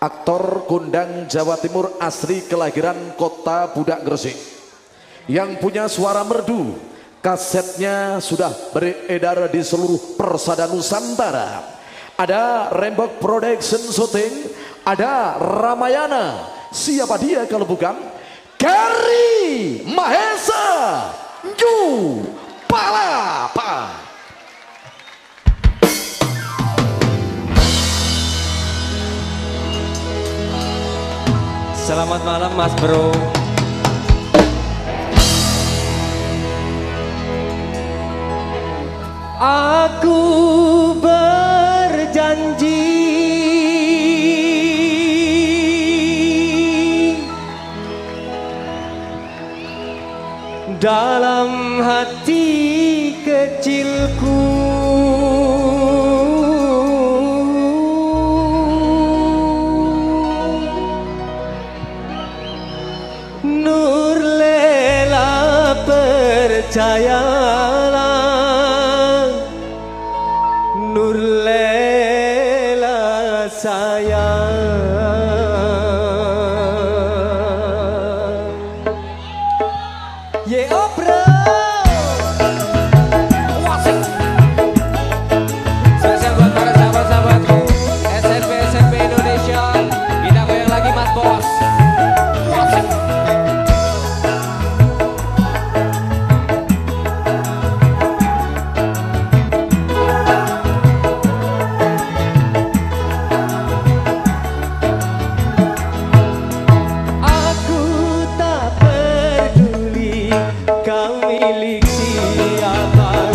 aktor kondang Jawa Timur asli kelahiran kota Budak Gresik. Yang punya suara merdu kasetnya sudah beredar di seluruh persada Nusantara. Ada Rembok Production Shooting ada Ramayana. Siapa dia kalau bukan? Gary Mahesa. Ju Selamat malam Mas Bro. Aku berjanji dalam hati kecilku percayalah Nur milik siapa?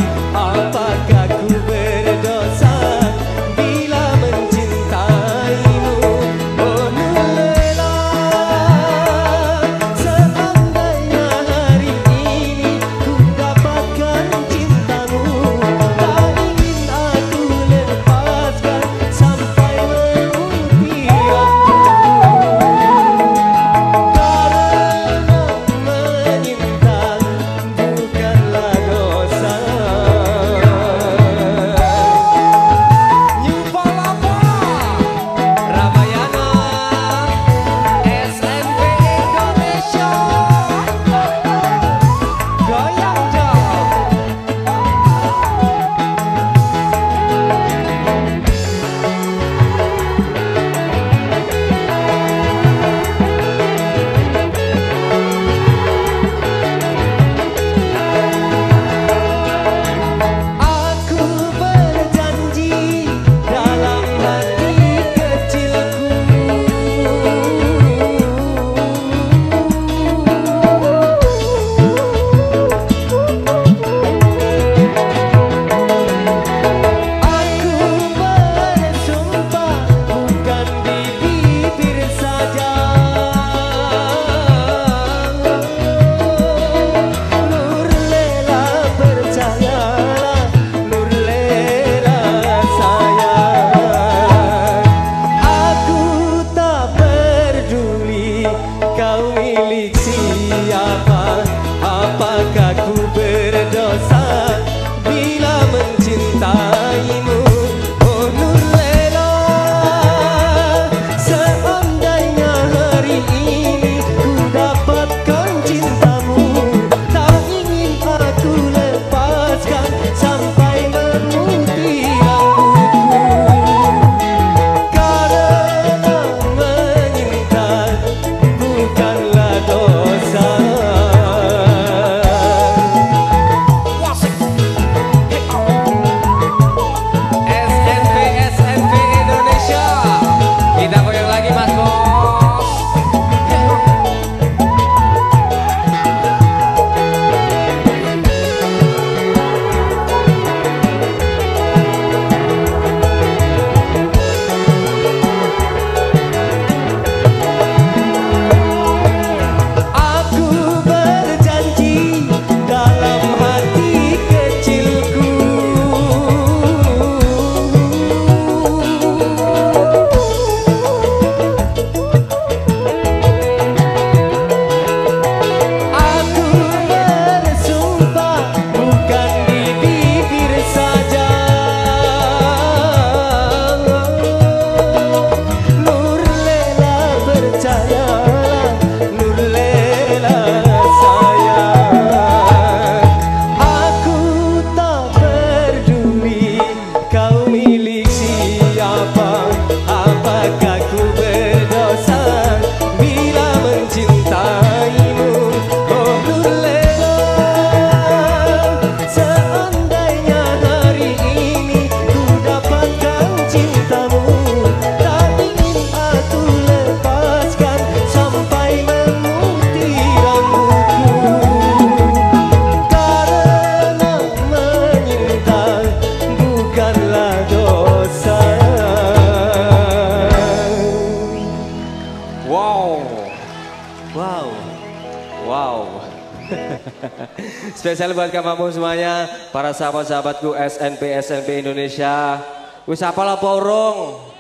See tia Wow. Wow. Spesial buat kamu semuanya, para sahabat-sahabatku SNP SNP Indonesia. Wis apalah porong.